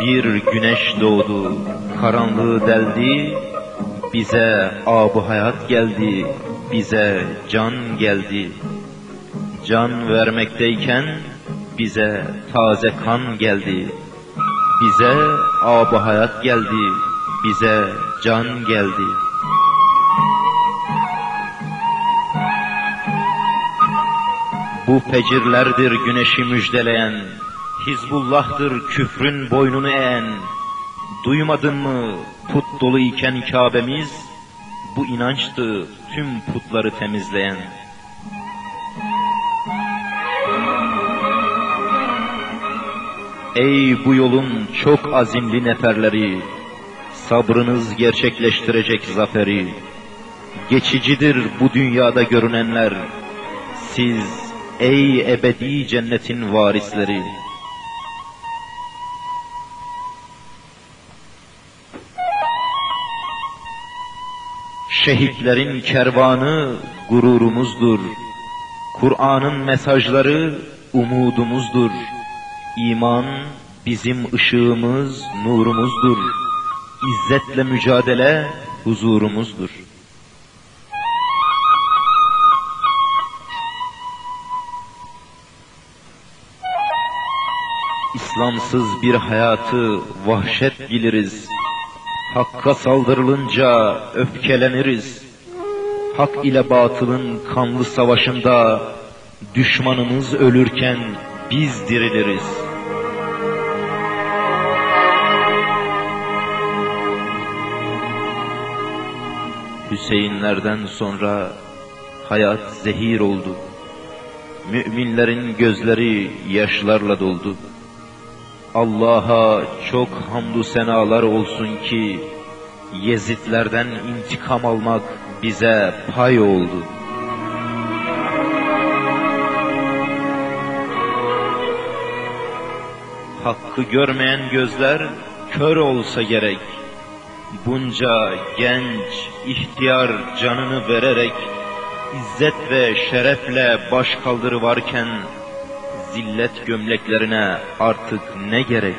Bir güneş doğdu, karanlığı deldi, bize abu hayat geldi, bize can geldi. Can vermekteyken bize taze kan geldi. Bize abu hayat geldi, bize can geldi. Bu fecirlerdir güneşi müjdeleyen, Hizbullah'tır küfrün boynunu eğen. Duymadın mı put dolu iken Kabe'miz, bu inançtı tüm putları temizleyen. Ey bu yolun çok azimli neferleri, sabrınız gerçekleştirecek zaferi. Geçicidir bu dünyada görünenler, siz ey ebedi cennetin varisleri. Şehitlerin kervanı gururumuzdur. Kur'an'ın mesajları umudumuzdur. İman bizim ışığımız, nurumuzdur. İzzetle mücadele huzurumuzdur. İslamsız bir hayatı vahşet biliriz. Hakka saldırılınca öfkeleniriz. Hak ile batılın kanlı savaşında düşmanımız ölürken biz diriliriz. Hüseyinlerden sonra hayat zehir oldu. Müminlerin gözleri yaşlarla doldu. Allah'a çok hamdü senalar olsun ki Yezidlerden intikam almak bize pay oldu. Hakkı görmeyen gözler kör olsa gerek. Bunca genç, ihtiyar canını vererek İzzet ve şerefle baş kaldırı varken zillet gömleklerine artık ne gerek?